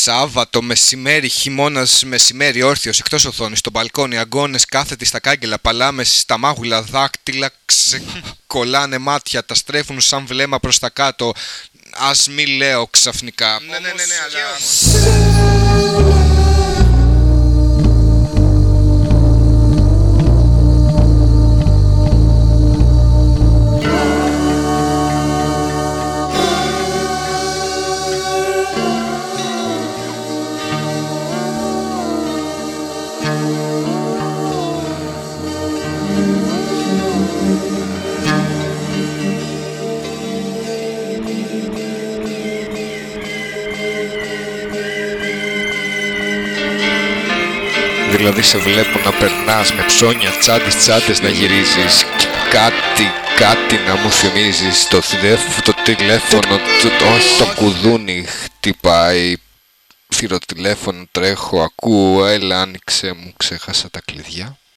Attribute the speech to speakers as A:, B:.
A: Σάββατο μεσημέρι, χειμώνας μεσημέρι, όρθιος εκτός οθόνης, στο μπαλκόνι, αγκώνε κάθετοι στα κάγκελα, παλάμες στα μάγουλα, δάκτυλα, ξεκολλάνε μάτια, τα στρέφουν σαν βλέμμα προς τα κάτω. Α μη λέω ξαφνικά.
B: Ναι, ναι, ναι, ναι, αλλά...
A: Δηλαδή σε βλέπω να περνάς με ψώνια τσάντες τσάντες να γυρίζεις Κάτι, κάτι να μου θυμίζεις. Το, το τηλέφωνο, το, όχι το κουδούνι χτυπάει Θυροτηλέφωνο τρέχω, ακούω, έλα άνοιξε μου, ξέχασα τα κλειδιά